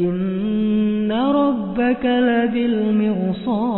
إن ربك لبالمرصاد